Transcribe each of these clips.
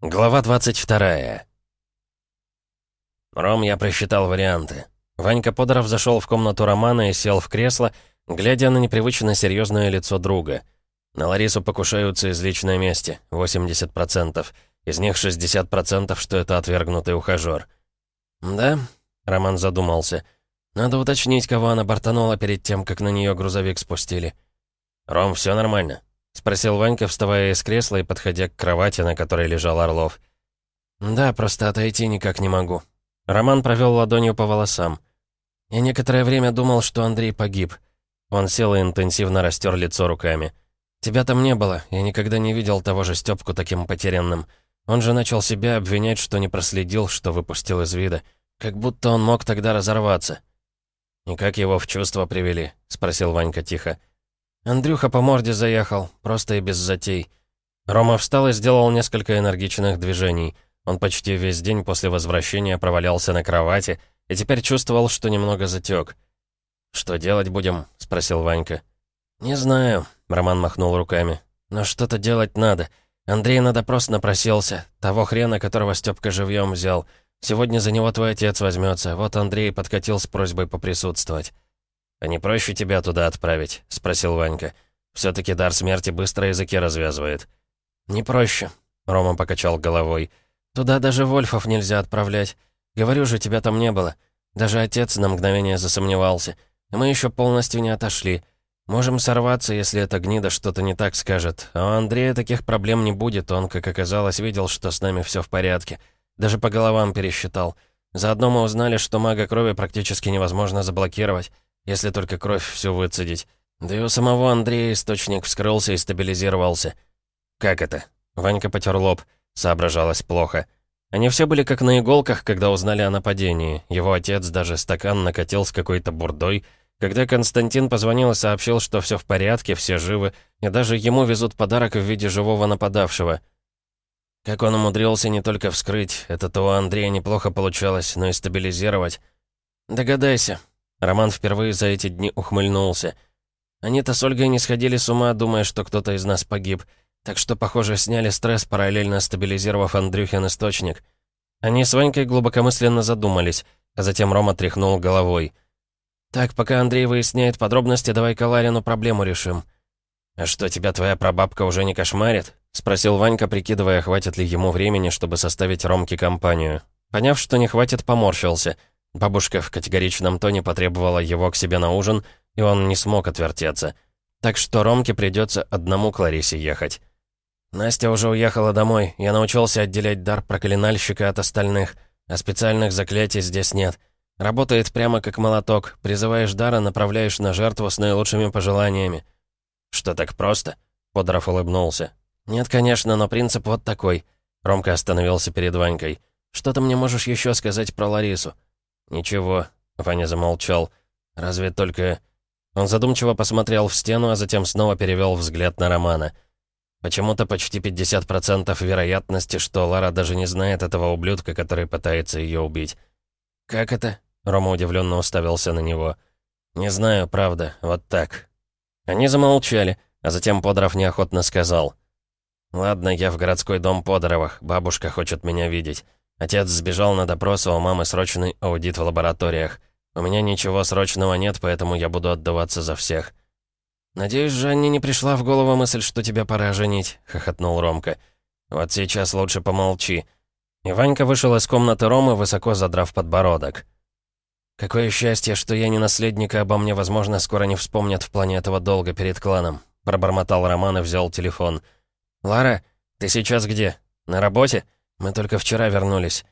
Глава 22 «Ром, я просчитал варианты». Ванька Подоров зашел в комнату Романа и сел в кресло, глядя на непривычно серьезное лицо друга. На Ларису покушаются из личной мести, 80%. Из них 60%, что это отвергнутый ухажер. «Да?» — Роман задумался. «Надо уточнить, кого она бортанула перед тем, как на нее грузовик спустили». «Ром, все нормально?» — спросил Ванька, вставая из кресла и подходя к кровати, на которой лежал Орлов. «Да, просто отойти никак не могу». Роман провел ладонью по волосам. «Я некоторое время думал, что Андрей погиб». Он сел и интенсивно растер лицо руками. «Тебя там не было, я никогда не видел того же Стёпку таким потерянным. Он же начал себя обвинять, что не проследил, что выпустил из вида. Как будто он мог тогда разорваться». «И как его в чувство привели?» — спросил Ванька тихо. Андрюха по морде заехал, просто и без затей. Рома встал и сделал несколько энергичных движений. Он почти весь день после возвращения провалялся на кровати и теперь чувствовал, что немного затек. «Что делать будем?» — спросил Ванька. «Не знаю», — Роман махнул руками. «Но что-то делать надо. Андрей на допрос напросился. Того хрена, которого Стёпка живьем взял. Сегодня за него твой отец возьмется. Вот Андрей подкатил с просьбой поприсутствовать». «А не проще тебя туда отправить?» — спросил Ванька. все таки дар смерти быстро языки развязывает». «Не проще», — Рома покачал головой. «Туда даже Вольфов нельзя отправлять. Говорю же, тебя там не было. Даже отец на мгновение засомневался. Мы еще полностью не отошли. Можем сорваться, если эта гнида что-то не так скажет. А у Андрея таких проблем не будет. Он, как оказалось, видел, что с нами все в порядке. Даже по головам пересчитал. Заодно мы узнали, что мага крови практически невозможно заблокировать если только кровь всю выцедить. Да и у самого Андрея источник вскрылся и стабилизировался. «Как это?» Ванька потер лоб. Соображалось плохо. Они все были как на иголках, когда узнали о нападении. Его отец даже стакан накатил с какой-то бурдой. Когда Константин позвонил и сообщил, что все в порядке, все живы, и даже ему везут подарок в виде живого нападавшего. Как он умудрился не только вскрыть, это-то у Андрея неплохо получалось, но и стабилизировать. «Догадайся», Роман впервые за эти дни ухмыльнулся. Они-то с Ольгой не сходили с ума, думая, что кто-то из нас погиб. Так что, похоже, сняли стресс, параллельно стабилизировав Андрюхин источник. Они с Ванькой глубокомысленно задумались, а затем Рома тряхнул головой. «Так, пока Андрей выясняет подробности, давай-ка Ларину проблему решим». «А что, тебя твоя прабабка уже не кошмарит?» — спросил Ванька, прикидывая, хватит ли ему времени, чтобы составить Ромке компанию. Поняв, что не хватит, поморщился — Бабушка в категоричном тоне потребовала его к себе на ужин, и он не смог отвертеться. Так что Ромке придется одному к Ларисе ехать. Настя уже уехала домой. Я научился отделять дар проклинальщика от остальных, а специальных заклятий здесь нет. Работает прямо как молоток. Призываешь дара, направляешь на жертву с наилучшими пожеланиями. «Что, так просто?» Подоров улыбнулся. «Нет, конечно, но принцип вот такой». Ромка остановился перед Ванькой. «Что ты мне можешь еще сказать про Ларису?» «Ничего», — Ваня замолчал. «Разве только...» Он задумчиво посмотрел в стену, а затем снова перевел взгляд на Романа. Почему-то почти 50% вероятности, что Лара даже не знает этого ублюдка, который пытается ее убить. «Как это?» — Рома удивленно уставился на него. «Не знаю, правда, вот так». Они замолчали, а затем Подоров неохотно сказал. «Ладно, я в городской дом Подоровых, бабушка хочет меня видеть. Отец сбежал на допрос, а у мамы срочный аудит в лабораториях. У меня ничего срочного нет, поэтому я буду отдаваться за всех». «Надеюсь, Жанне не пришла в голову мысль, что тебя пора женить», — хохотнул Ромка. «Вот сейчас лучше помолчи». И Ванька вышел из комнаты Ромы, высоко задрав подбородок. «Какое счастье, что я не наследника, обо мне, возможно, скоро не вспомнят в плане этого долга перед кланом», — пробормотал Роман и взял телефон. «Лара, ты сейчас где? На работе?» Мы только вчера вернулись.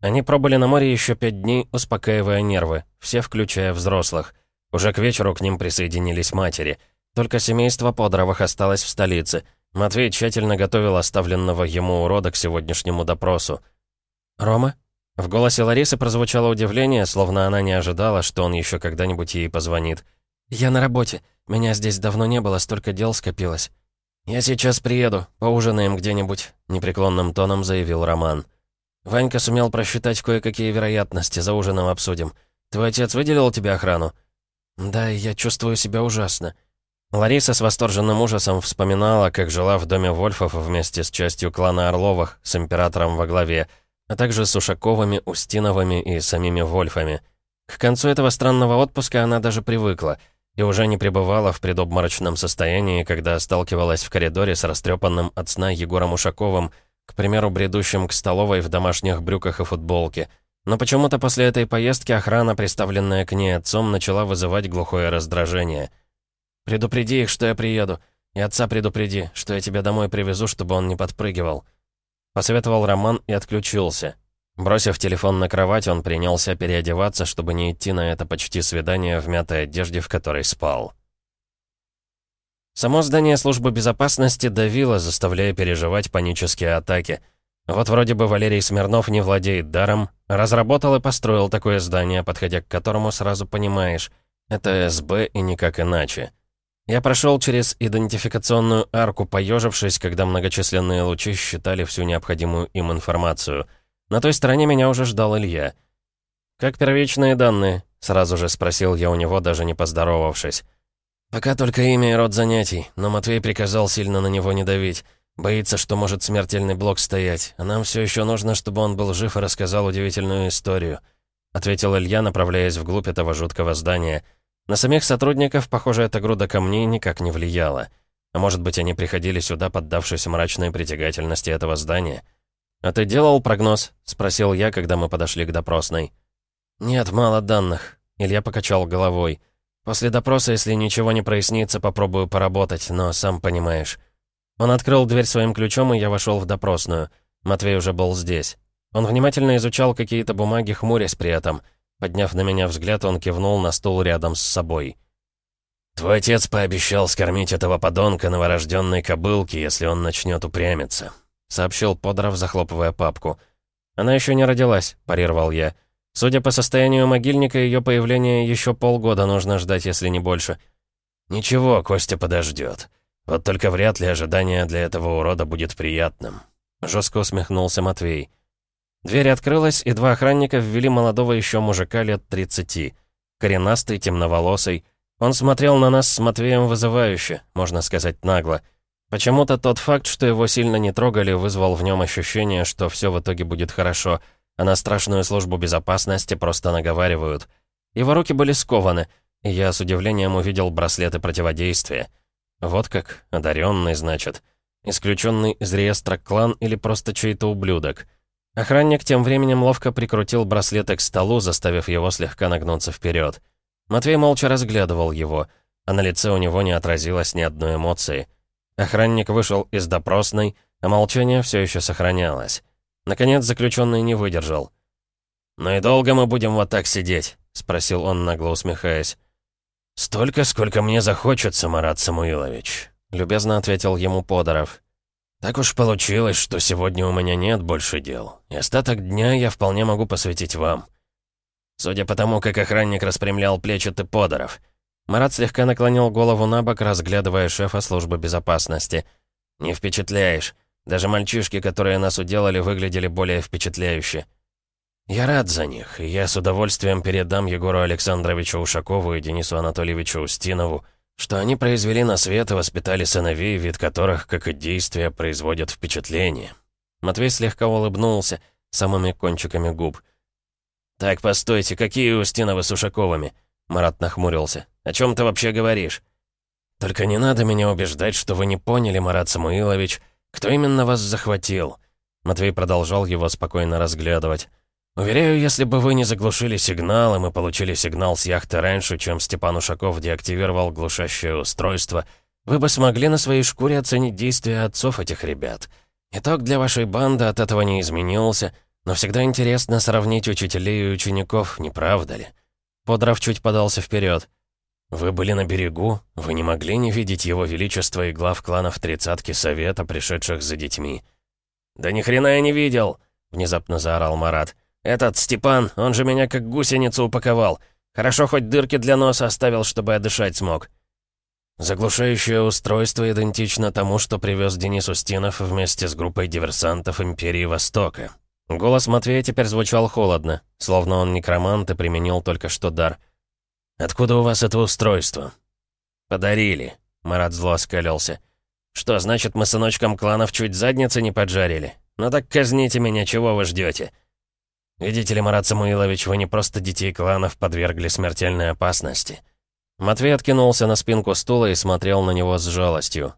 Они пробыли на море еще пять дней, успокаивая нервы, все включая взрослых. Уже к вечеру к ним присоединились матери. Только семейство Подоровых осталось в столице. Матвей тщательно готовил оставленного ему урода к сегодняшнему допросу. «Рома?» В голосе Ларисы прозвучало удивление, словно она не ожидала, что он еще когда-нибудь ей позвонит. «Я на работе. Меня здесь давно не было, столько дел скопилось». «Я сейчас приеду, поужинаем где-нибудь», — непреклонным тоном заявил Роман. «Ванька сумел просчитать кое-какие вероятности, за ужином обсудим. Твой отец выделил тебе охрану?» «Да, я чувствую себя ужасно». Лариса с восторженным ужасом вспоминала, как жила в доме Вольфов вместе с частью клана Орловых, с императором во главе, а также с Ушаковыми, Устиновыми и самими Вольфами. К концу этого странного отпуска она даже привыкла и уже не пребывала в предобморочном состоянии, когда сталкивалась в коридоре с растрепанным от сна Егором Ушаковым, к примеру, бредущим к столовой в домашних брюках и футболке. Но почему-то после этой поездки охрана, представленная к ней отцом, начала вызывать глухое раздражение — «Предупреди их, что я приеду. И отца предупреди, что я тебя домой привезу, чтобы он не подпрыгивал». Посоветовал Роман и отключился. Бросив телефон на кровать, он принялся переодеваться, чтобы не идти на это почти свидание в мятой одежде, в которой спал. Само здание службы безопасности давило, заставляя переживать панические атаки. Вот вроде бы Валерий Смирнов не владеет даром, разработал и построил такое здание, подходя к которому сразу понимаешь, это СБ и никак иначе. Я прошел через идентификационную арку, поежившись, когда многочисленные лучи считали всю необходимую им информацию. На той стороне меня уже ждал Илья. «Как первичные данные?» — сразу же спросил я у него, даже не поздоровавшись. «Пока только имя и род занятий, но Матвей приказал сильно на него не давить. Боится, что может смертельный блок стоять, а нам все еще нужно, чтобы он был жив и рассказал удивительную историю», — ответил Илья, направляясь вглубь этого жуткого здания — на самих сотрудников, похоже, эта груда камней никак не влияла. А может быть, они приходили сюда, поддавшись мрачной притягательности этого здания? «А ты делал прогноз?» — спросил я, когда мы подошли к допросной. «Нет, мало данных». Илья покачал головой. «После допроса, если ничего не прояснится, попробую поработать, но сам понимаешь». Он открыл дверь своим ключом, и я вошел в допросную. Матвей уже был здесь. Он внимательно изучал какие-то бумаги, хмурясь при этом — Подняв на меня взгляд, он кивнул на стул рядом с собой. «Твой отец пообещал скормить этого подонка новорожденной кобылки, если он начнет упрямиться», — сообщил Подров, захлопывая папку. «Она еще не родилась», — парировал я. «Судя по состоянию могильника, ее появление еще полгода нужно ждать, если не больше». «Ничего, Костя подождет. Вот только вряд ли ожидание для этого урода будет приятным», — жестко усмехнулся Матвей. Дверь открылась, и два охранника ввели молодого еще мужика лет 30. Коренастый, темноволосый. Он смотрел на нас с Матвеем вызывающе, можно сказать, нагло. Почему-то тот факт, что его сильно не трогали, вызвал в нем ощущение, что все в итоге будет хорошо, а на страшную службу безопасности просто наговаривают. Его руки были скованы, и я с удивлением увидел браслеты противодействия. Вот как, одаренный, значит. Исключенный из реестра клан или просто чей-то ублюдок. Охранник тем временем ловко прикрутил браслеты к столу, заставив его слегка нагнуться вперед. Матвей молча разглядывал его, а на лице у него не отразилось ни одной эмоции. Охранник вышел из допросной, а молчание все еще сохранялось. Наконец заключенный не выдержал. «Ну и долго мы будем вот так сидеть?» — спросил он, нагло усмехаясь. «Столько, сколько мне захочется, Марат Самуилович», — любезно ответил ему Подоров. Так уж получилось, что сегодня у меня нет больше дел, и остаток дня я вполне могу посвятить вам. Судя по тому, как охранник распрямлял плечи ты подоров. Марат слегка наклонил голову на бок, разглядывая шефа службы безопасности. «Не впечатляешь. Даже мальчишки, которые нас уделали, выглядели более впечатляюще. Я рад за них, и я с удовольствием передам Егору Александровичу Ушакову и Денису Анатольевичу Устинову что они произвели на свет и воспитали сыновей, вид которых, как и действия, производят впечатление. Матвей слегка улыбнулся самыми кончиками губ. «Так, постойте, какие Устиновы с Ушаковыми?» Марат нахмурился. «О чем ты вообще говоришь?» «Только не надо меня убеждать, что вы не поняли, Марат Самуилович, кто именно вас захватил». Матвей продолжал его спокойно разглядывать. «Уверяю, если бы вы не заглушили сигнал, и мы получили сигнал с яхты раньше, чем Степан Ушаков деактивировал глушащее устройство, вы бы смогли на своей шкуре оценить действия отцов этих ребят. Итог для вашей банды от этого не изменился, но всегда интересно сравнить учителей и учеников, не правда ли?» Подрав чуть подался вперед. «Вы были на берегу, вы не могли не видеть его величество и глав кланов тридцатки совета, пришедших за детьми». «Да ни хрена я не видел!» — внезапно заорал Марат. «Этот Степан, он же меня как гусеницу упаковал. Хорошо, хоть дырки для носа оставил, чтобы я дышать смог». Заглушающее устройство идентично тому, что привез Денис Устинов вместе с группой диверсантов Империи Востока. Голос Матвея теперь звучал холодно, словно он некромант и применил только что дар. «Откуда у вас это устройство?» «Подарили». Марат зло оскалился. «Что, значит, мы сыночкам кланов чуть задницы не поджарили? Ну так казните меня, чего вы ждете? «Видите ли, Марат Самуилович, вы не просто детей кланов подвергли смертельной опасности». Матвей откинулся на спинку стула и смотрел на него с жалостью.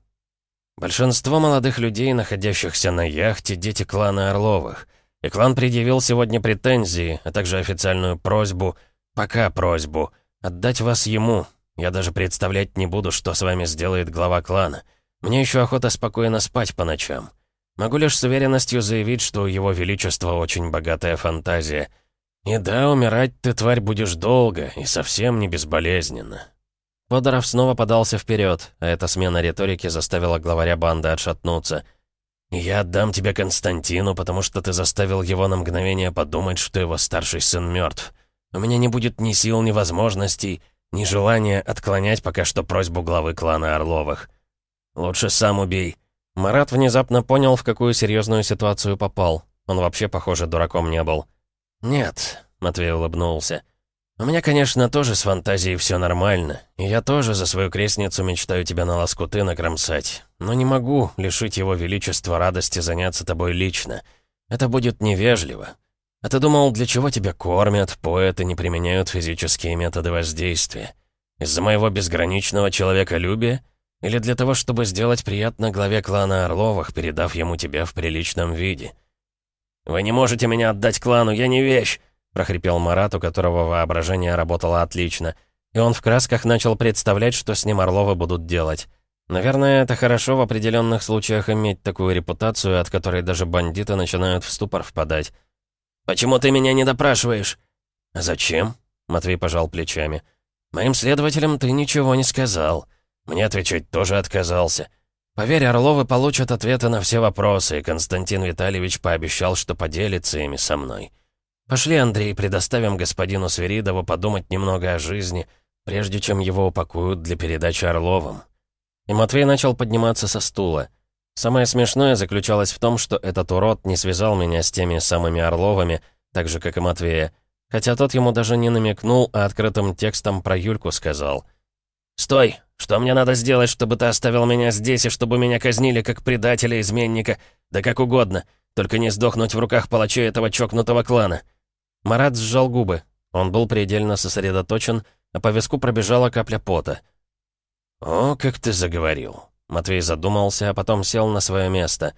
Большинство молодых людей, находящихся на яхте, дети клана Орловых. И клан предъявил сегодня претензии, а также официальную просьбу, пока просьбу, отдать вас ему. Я даже представлять не буду, что с вами сделает глава клана. Мне еще охота спокойно спать по ночам. Могу лишь с уверенностью заявить, что у его величества очень богатая фантазия. И да, умирать ты, тварь, будешь долго и совсем не безболезненно. Подоров снова подался вперед, а эта смена риторики заставила главаря банды отшатнуться. «Я отдам тебя Константину, потому что ты заставил его на мгновение подумать, что его старший сын мертв. У меня не будет ни сил, ни возможностей, ни желания отклонять пока что просьбу главы клана Орловых. Лучше сам убей». Марат внезапно понял, в какую серьезную ситуацию попал. Он вообще, похоже, дураком не был. «Нет», — Матвей улыбнулся, — «У меня, конечно, тоже с фантазией все нормально, и я тоже за свою крестницу мечтаю тебя на лоскуты накромсать, но не могу лишить его величества радости заняться тобой лично. Это будет невежливо. А ты думал, для чего тебя кормят, поэты не применяют физические методы воздействия? Из-за моего безграничного человеколюбия? Или для того, чтобы сделать приятно главе клана Орловых, передав ему тебя в приличном виде?» «Вы не можете меня отдать клану, я не вещь!» прохрипел Марат, у которого воображение работало отлично. И он в красках начал представлять, что с ним Орловы будут делать. Наверное, это хорошо в определенных случаях иметь такую репутацию, от которой даже бандиты начинают в ступор впадать. «Почему ты меня не допрашиваешь?» «Зачем?» — Матвей пожал плечами. «Моим следователям ты ничего не сказал. Мне отвечать тоже отказался. Поверь, Орловы получат ответы на все вопросы, и Константин Витальевич пообещал, что поделится ими со мной. «Пошли, Андрей, предоставим господину Свиридову подумать немного о жизни, прежде чем его упакуют для передачи Орловым». И Матвей начал подниматься со стула. Самое смешное заключалось в том, что этот урод не связал меня с теми самыми Орловыми, так же, как и Матвея, хотя тот ему даже не намекнул, а открытым текстом про Юльку сказал. «Стой! Что мне надо сделать, чтобы ты оставил меня здесь, и чтобы меня казнили как предателя, изменника, да как угодно, только не сдохнуть в руках палачей этого чокнутого клана?» Марат сжал губы. Он был предельно сосредоточен, а по виску пробежала капля пота. «О, как ты заговорил!» Матвей задумался, а потом сел на свое место.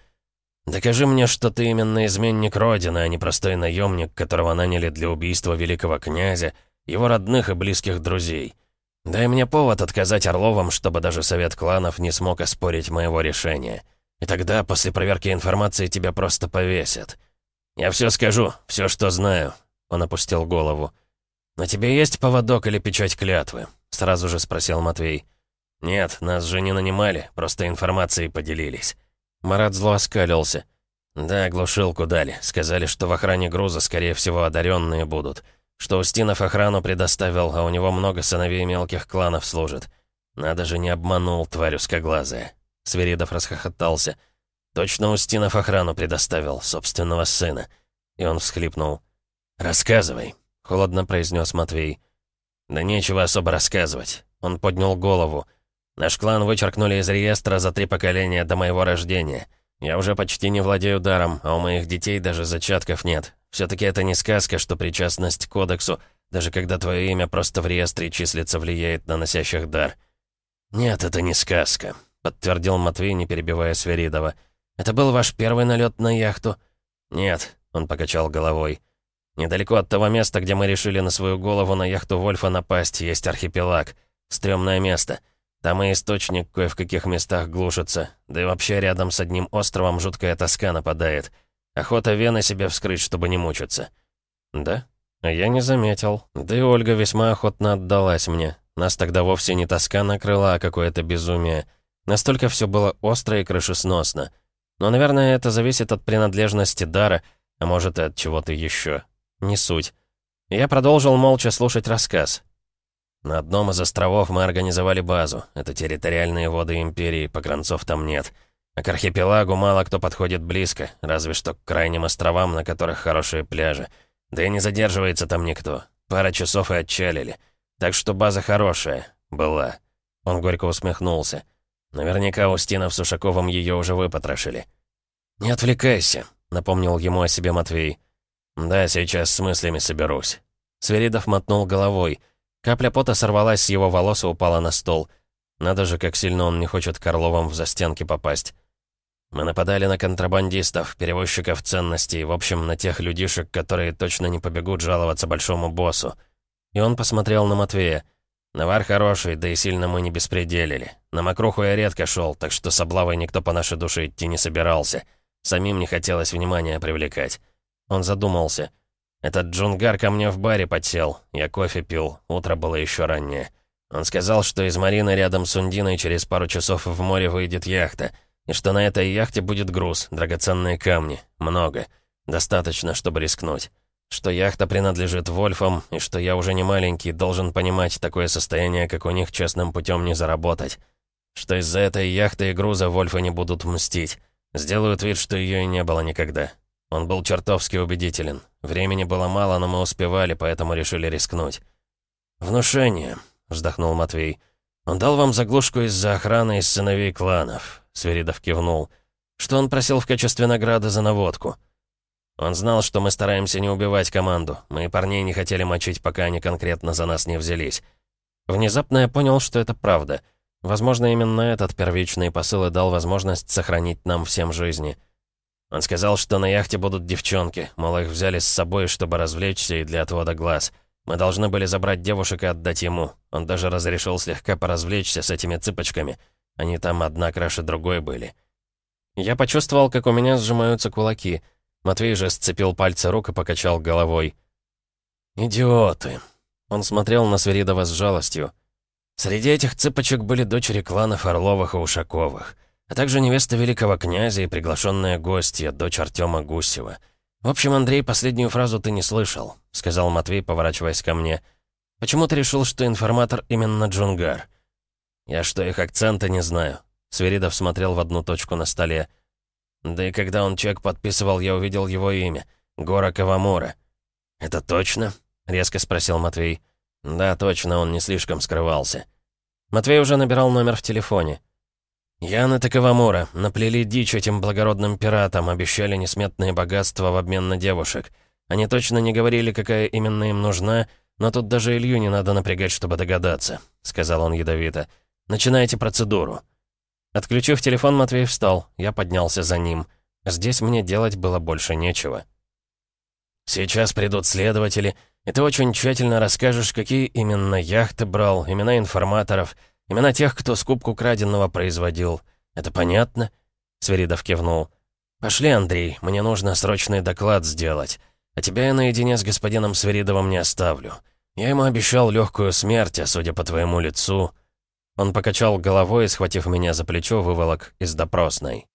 «Докажи мне, что ты именно изменник Родины, а не простой наемник, которого наняли для убийства великого князя, его родных и близких друзей. Дай мне повод отказать Орловым, чтобы даже совет кланов не смог оспорить моего решения. И тогда, после проверки информации, тебя просто повесят. Я все скажу, все, что знаю. Он опустил голову. «На тебе есть поводок или печать клятвы?» Сразу же спросил Матвей. «Нет, нас же не нанимали, просто информацией поделились». Марат зло оскалился. «Да, глушилку дали. Сказали, что в охране груза, скорее всего, одаренные будут. Что Устинов охрану предоставил, а у него много сыновей мелких кланов служит. Надо же, не обманул, тварь узкоглазая». Сверидов расхохотался. «Точно Устинов охрану предоставил, собственного сына». И он всхлипнул. «Рассказывай», — холодно произнес Матвей. «Да нечего особо рассказывать». Он поднял голову. «Наш клан вычеркнули из реестра за три поколения до моего рождения. Я уже почти не владею даром, а у моих детей даже зачатков нет. Все-таки это не сказка, что причастность к кодексу, даже когда твое имя просто в реестре числится, влияет на носящих дар». «Нет, это не сказка», — подтвердил Матвей, не перебивая Сверидова. «Это был ваш первый налет на яхту?» «Нет», — он покачал головой. Недалеко от того места, где мы решили на свою голову на яхту Вольфа напасть, есть архипелаг. Стрёмное место. Там и источник кое в каких местах глушится. Да и вообще рядом с одним островом жуткая тоска нападает. Охота вены себе вскрыть, чтобы не мучиться. Да? Я не заметил. Да и Ольга весьма охотно отдалась мне. Нас тогда вовсе не тоска накрыла, а какое-то безумие. Настолько все было остро и крышесносно. Но, наверное, это зависит от принадлежности дара, а может и от чего-то еще. Не суть. Я продолжил молча слушать рассказ. На одном из островов мы организовали базу. Это территориальные воды Империи, погранцов там нет. А к архипелагу мало кто подходит близко, разве что к крайним островам, на которых хорошие пляжи. Да и не задерживается там никто. Пара часов и отчалили. Так что база хорошая. Была. Он горько усмехнулся. Наверняка Устинов с Ушаковым ее уже выпотрошили. «Не отвлекайся», — напомнил ему о себе Матвей. «Да, сейчас с мыслями соберусь». Сверидов мотнул головой. Капля пота сорвалась с его волос и упала на стол. Надо же, как сильно он не хочет Карловым в застенки попасть. Мы нападали на контрабандистов, перевозчиков ценностей, в общем, на тех людишек, которые точно не побегут жаловаться большому боссу. И он посмотрел на Матвея. Навар хороший, да и сильно мы не беспределили. На мокруху я редко шел, так что с облавой никто по нашей душе идти не собирался. Самим не хотелось внимания привлекать. Он задумался. Этот джунгар ко мне в баре подсел. Я кофе пил, утро было еще раннее. Он сказал, что из Марины рядом с Ундиной через пару часов в море выйдет яхта. И что на этой яхте будет груз, драгоценные камни. Много. Достаточно, чтобы рискнуть что яхта принадлежит Вольфам, и что я уже не маленький, должен понимать такое состояние, как у них честным путем не заработать. Что из-за этой яхты и груза Вольфы не будут мстить. Сделают вид, что ее и не было никогда. Он был чертовски убедителен. Времени было мало, но мы успевали, поэтому решили рискнуть. «Внушение», — вздохнул Матвей. «Он дал вам заглушку из-за охраны из сыновей кланов», — Сверидов кивнул. «Что он просил в качестве награды за наводку?» Он знал, что мы стараемся не убивать команду. Мы парней не хотели мочить, пока они конкретно за нас не взялись. Внезапно я понял, что это правда. Возможно, именно этот первичный посыл и дал возможность сохранить нам всем жизни. Он сказал, что на яхте будут девчонки, мол, их взяли с собой, чтобы развлечься и для отвода глаз. Мы должны были забрать девушек и отдать ему. Он даже разрешил слегка поразвлечься с этими цыпочками. Они там одна краше другой были. Я почувствовал, как у меня сжимаются кулаки — Матвей же сцепил пальцы рук и покачал головой. «Идиоты!» Он смотрел на Сверидова с жалостью. Среди этих цыпочек были дочери кланов Орловых и Ушаковых, а также невеста великого князя и приглашенная гостья, дочь Артема Гусева. «В общем, Андрей, последнюю фразу ты не слышал», — сказал Матвей, поворачиваясь ко мне. «Почему ты решил, что информатор именно Джунгар?» «Я что, их акцента не знаю?» Сверидов смотрел в одну точку на столе. Да и когда он чек подписывал, я увидел его имя. Гора Кавамура. «Это точно?» — резко спросил Матвей. «Да, точно, он не слишком скрывался». Матвей уже набирал номер в телефоне. «Ян и Кавамура наплели дичь этим благородным пиратам, обещали несметные богатства в обмен на девушек. Они точно не говорили, какая именно им нужна, но тут даже Илью не надо напрягать, чтобы догадаться», — сказал он ядовито. «Начинайте процедуру». Отключив телефон, Матвей встал. Я поднялся за ним. Здесь мне делать было больше нечего. «Сейчас придут следователи, и ты очень тщательно расскажешь, какие именно яхты брал, имена информаторов, имена тех, кто скупку краденного производил. Это понятно?» Сверидов кивнул. «Пошли, Андрей, мне нужно срочный доклад сделать. А тебя я наедине с господином Сверидовым не оставлю. Я ему обещал легкую смерть, а судя по твоему лицу...» Он покачал головой и, схватив меня за плечо, выволок из допросной.